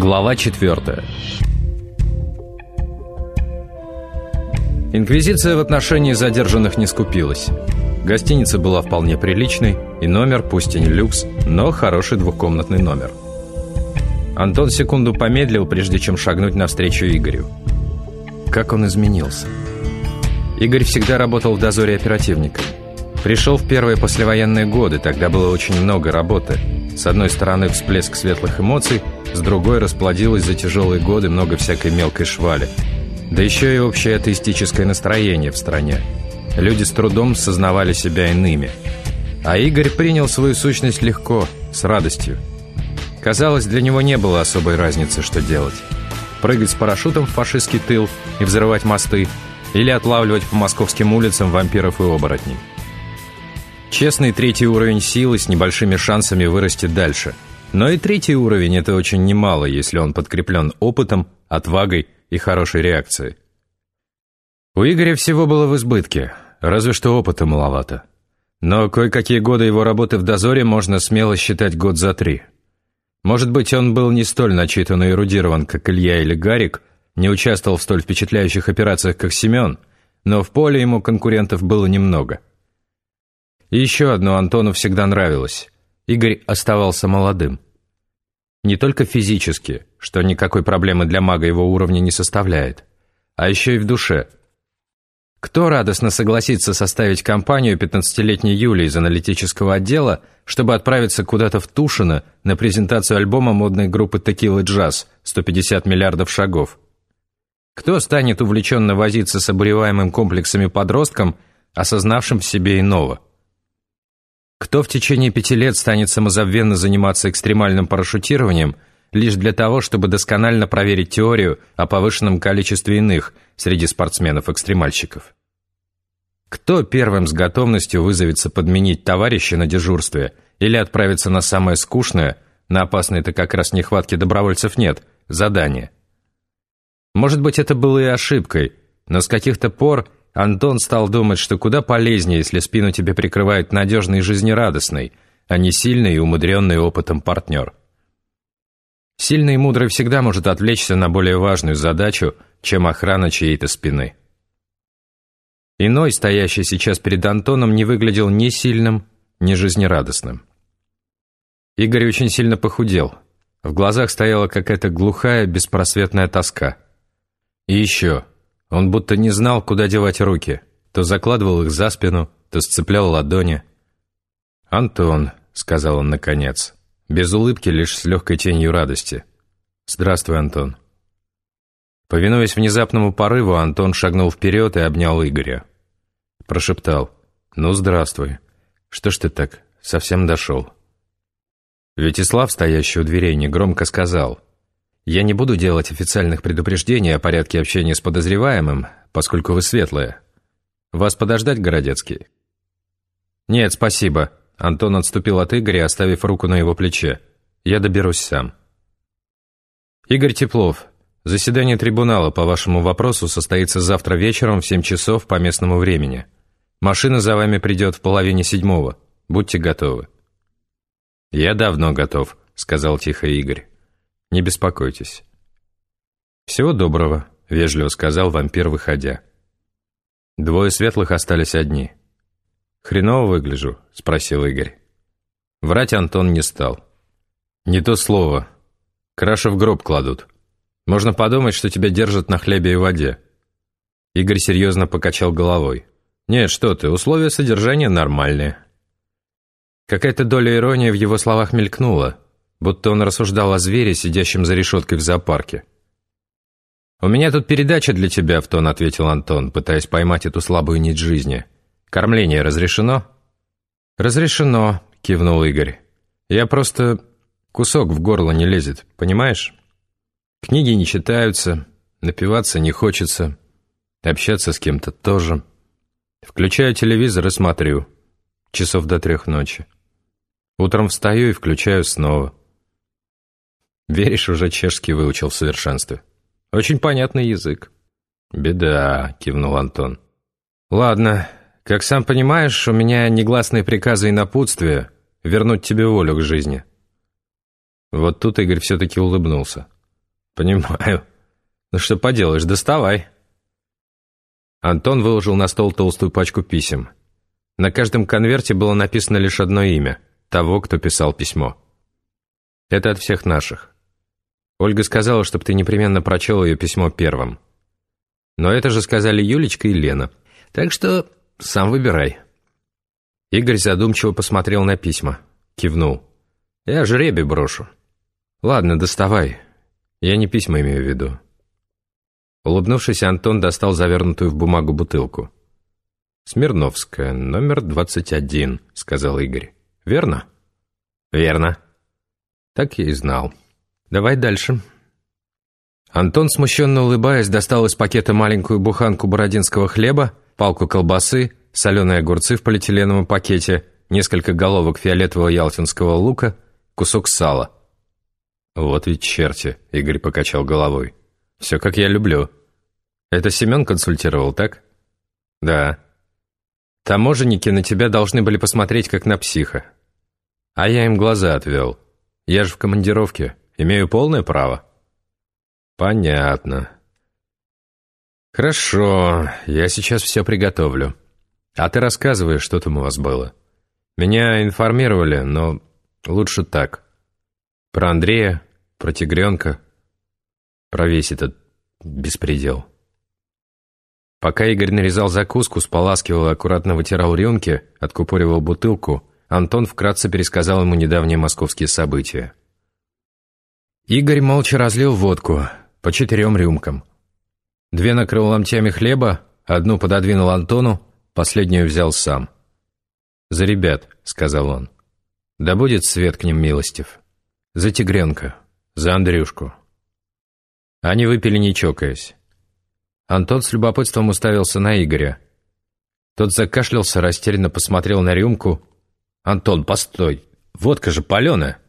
Глава 4 Инквизиция в отношении задержанных не скупилась. Гостиница была вполне приличной, и номер, пусть и не люкс, но хороший двухкомнатный номер. Антон секунду помедлил, прежде чем шагнуть навстречу Игорю. Как он изменился. Игорь всегда работал в дозоре оперативником. Пришел в первые послевоенные годы, тогда было очень много работы. С одной стороны всплеск светлых эмоций, с другой расплодилось за тяжелые годы много всякой мелкой швали. Да еще и общее атеистическое настроение в стране. Люди с трудом сознавали себя иными. А Игорь принял свою сущность легко, с радостью. Казалось, для него не было особой разницы, что делать. Прыгать с парашютом в фашистский тыл и взрывать мосты, или отлавливать по московским улицам вампиров и оборотней. Честный третий уровень силы с небольшими шансами вырасти дальше. Но и третий уровень – это очень немало, если он подкреплен опытом, отвагой и хорошей реакцией. У Игоря всего было в избытке, разве что опыта маловато. Но кое-какие годы его работы в дозоре можно смело считать год за три. Может быть, он был не столь начитан и эрудирован, как Илья или Гарик, не участвовал в столь впечатляющих операциях, как Семен, но в поле ему конкурентов было немного – еще одно Антону всегда нравилось. Игорь оставался молодым. Не только физически, что никакой проблемы для мага его уровня не составляет, а еще и в душе. Кто радостно согласится составить компанию 15-летней Юли из аналитического отдела, чтобы отправиться куда-то в Тушино на презентацию альбома модной группы «Текилы Джаз» 150 миллиардов шагов? Кто станет увлеченно возиться с обуреваемым комплексами подростком, осознавшим в себе иного? Кто в течение пяти лет станет самозабвенно заниматься экстремальным парашютированием лишь для того, чтобы досконально проверить теорию о повышенном количестве иных среди спортсменов-экстремальщиков? Кто первым с готовностью вызовется подменить товарища на дежурстве или отправиться на самое скучное, на опасной-то как раз нехватки добровольцев нет, задание? Может быть, это было и ошибкой, но с каких-то пор Антон стал думать, что куда полезнее, если спину тебе прикрывает надежный и жизнерадостный, а не сильный и умудренный опытом партнер. Сильный и мудрый всегда может отвлечься на более важную задачу, чем охрана чьей-то спины. Иной, стоящий сейчас перед Антоном, не выглядел ни сильным, ни жизнерадостным. Игорь очень сильно похудел. В глазах стояла какая-то глухая, беспросветная тоска. И еще – он будто не знал, куда девать руки. То закладывал их за спину, то сцеплял ладони. «Антон», — сказал он наконец, без улыбки, лишь с легкой тенью радости. «Здравствуй, Антон». Повинуясь внезапному порыву, Антон шагнул вперед и обнял Игоря. Прошептал. «Ну, здравствуй. Что ж ты так, совсем дошел?» Вячеслав, стоящий у дверей, негромко сказал. Я не буду делать официальных предупреждений о порядке общения с подозреваемым, поскольку вы светлые. Вас подождать, Городецкий?» «Нет, спасибо». Антон отступил от Игоря, оставив руку на его плече. «Я доберусь сам». «Игорь Теплов, заседание трибунала по вашему вопросу состоится завтра вечером в 7 часов по местному времени. Машина за вами придет в половине седьмого. Будьте готовы». «Я давно готов», — сказал тихо Игорь. Не беспокойтесь». «Всего доброго», — вежливо сказал вампир, выходя. Двое светлых остались одни. «Хреново выгляжу?» — спросил Игорь. Врать Антон не стал. «Не то слово. Краши в гроб кладут. Можно подумать, что тебя держат на хлебе и воде». Игорь серьезно покачал головой. «Нет, что ты, условия содержания нормальные». Какая-то доля иронии в его словах мелькнула, будто он рассуждал о звере, сидящем за решеткой в зоопарке. «У меня тут передача для тебя», — в тон ответил Антон, пытаясь поймать эту слабую нить жизни. «Кормление разрешено?» «Разрешено», — кивнул Игорь. «Я просто... кусок в горло не лезет, понимаешь? Книги не читаются, напиваться не хочется, общаться с кем-то тоже. Включаю телевизор и смотрю. Часов до трех ночи. Утром встаю и включаю снова. Веришь, уже чешский выучил в совершенстве. Очень понятный язык. Беда, кивнул Антон. Ладно, как сам понимаешь, у меня негласные приказы и напутствия вернуть тебе волю к жизни. Вот тут Игорь все-таки улыбнулся. «Понимаю. Ну что поделаешь, доставай». Антон выложил на стол толстую пачку писем. На каждом конверте было написано лишь одно имя – того, кто писал письмо. Это от всех наших. Ольга сказала, чтобы ты непременно прочел ее письмо первым. Но это же сказали Юлечка и Лена. Так что сам выбирай. Игорь задумчиво посмотрел на письма. Кивнул. Я жребий брошу. Ладно, доставай. Я не письма имею в виду. Улыбнувшись, Антон достал завернутую в бумагу бутылку. «Смирновская, номер 21», — сказал Игорь. «Верно?» «Верно». «Так я и знал. Давай дальше». Антон, смущенно улыбаясь, достал из пакета маленькую буханку бородинского хлеба, палку колбасы, соленые огурцы в полиэтиленовом пакете, несколько головок фиолетового ялтинского лука, кусок сала. «Вот ведь черти», — Игорь покачал головой. «Все, как я люблю». «Это Семен консультировал, так?» «Да». «Таможенники на тебя должны были посмотреть, как на психа. А я им глаза отвел. Я же в командировке, имею полное право». «Понятно». «Хорошо, я сейчас все приготовлю. А ты рассказывай, что там у вас было. Меня информировали, но лучше так. Про Андрея, про тигренка, про весь этот беспредел». Пока Игорь нарезал закуску, споласкивал и аккуратно вытирал рюмки, откупоривал бутылку, Антон вкратце пересказал ему недавние московские события. Игорь молча разлил водку, по четырем рюмкам. Две накрыл ломтями хлеба, одну пододвинул Антону, последнюю взял сам. «За ребят», — сказал он. «Да будет свет к ним милостив. За тигренка, за Андрюшку». Они выпили не чокаясь. Антон с любопытством уставился на Игоря. Тот закашлялся, растерянно посмотрел на рюмку. «Антон, постой! Водка же паленая!»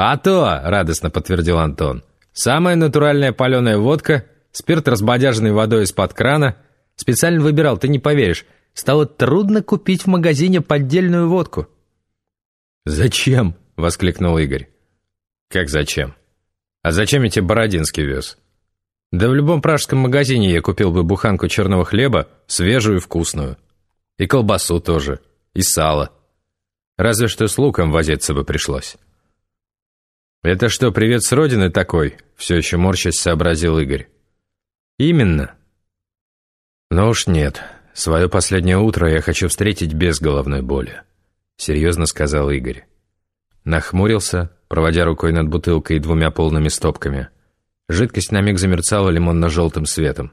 «А то!» — радостно подтвердил Антон. Самая натуральная паленая водка, спирт, разбодяженный водой из-под крана. Специально выбирал, ты не поверишь. Стало трудно купить в магазине поддельную водку. «Зачем?» — воскликнул Игорь. «Как зачем? А зачем я тебе Бородинский вез?» «Да в любом пражском магазине я купил бы буханку черного хлеба, свежую и вкусную. И колбасу тоже, и сало. Разве что с луком возиться бы пришлось». «Это что, привет с родины такой?» Все еще морщась сообразил Игорь. «Именно». «Ну уж нет. Свое последнее утро я хочу встретить без головной боли», серьезно сказал Игорь. Нахмурился, проводя рукой над бутылкой и двумя полными стопками. Жидкость на миг замерцала лимонно-желтым светом.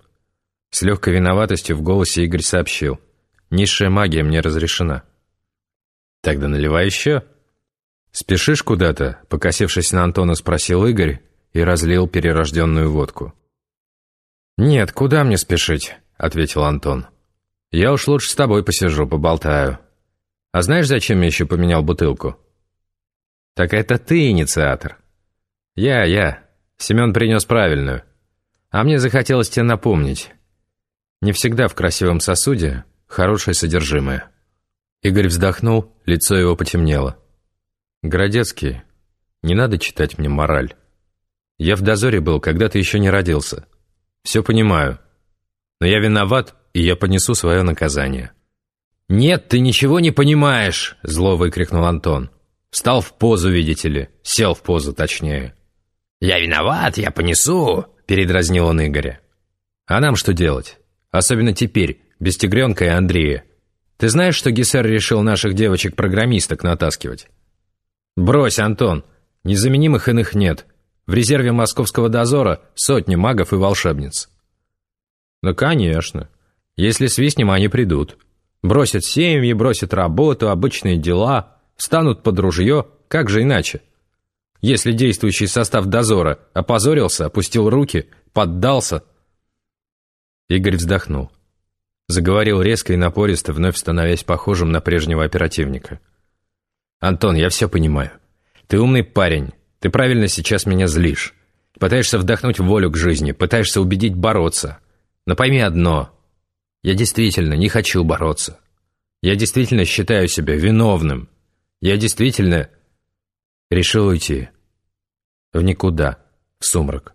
С легкой виноватостью в голосе Игорь сообщил. «Низшая магия мне разрешена». «Тогда наливай еще», «Спешишь куда-то?» — покосившись на Антона, спросил Игорь и разлил перерожденную водку. «Нет, куда мне спешить?» — ответил Антон. «Я уж лучше с тобой посижу, поболтаю. А знаешь, зачем я еще поменял бутылку?» «Так это ты инициатор». «Я, я. Семен принес правильную. А мне захотелось тебе напомнить. Не всегда в красивом сосуде хорошее содержимое». Игорь вздохнул, лицо его потемнело. «Городецкий, не надо читать мне мораль. Я в дозоре был, когда ты еще не родился. Все понимаю. Но я виноват, и я понесу свое наказание». «Нет, ты ничего не понимаешь!» — зло выкрикнул Антон. Встал в позу, видите ли. Сел в позу, точнее. «Я виноват, я понесу!» — передразнил он Игоря. «А нам что делать? Особенно теперь, без Тигренка и Андрея. Ты знаешь, что Гессер решил наших девочек-программисток натаскивать?» «Брось, Антон, незаменимых иных нет. В резерве московского дозора сотни магов и волшебниц». «Ну, конечно. Если свистнем, они придут. Бросят семьи, бросят работу, обычные дела, встанут под ружье, как же иначе? Если действующий состав дозора опозорился, опустил руки, поддался...» Игорь вздохнул. Заговорил резко и напористо, вновь становясь похожим на прежнего оперативника. «Антон, я все понимаю. Ты умный парень. Ты правильно сейчас меня злишь. Пытаешься вдохнуть волю к жизни, пытаешься убедить бороться. Но пойми одно. Я действительно не хочу бороться. Я действительно считаю себя виновным. Я действительно решил уйти. В никуда, в сумрак.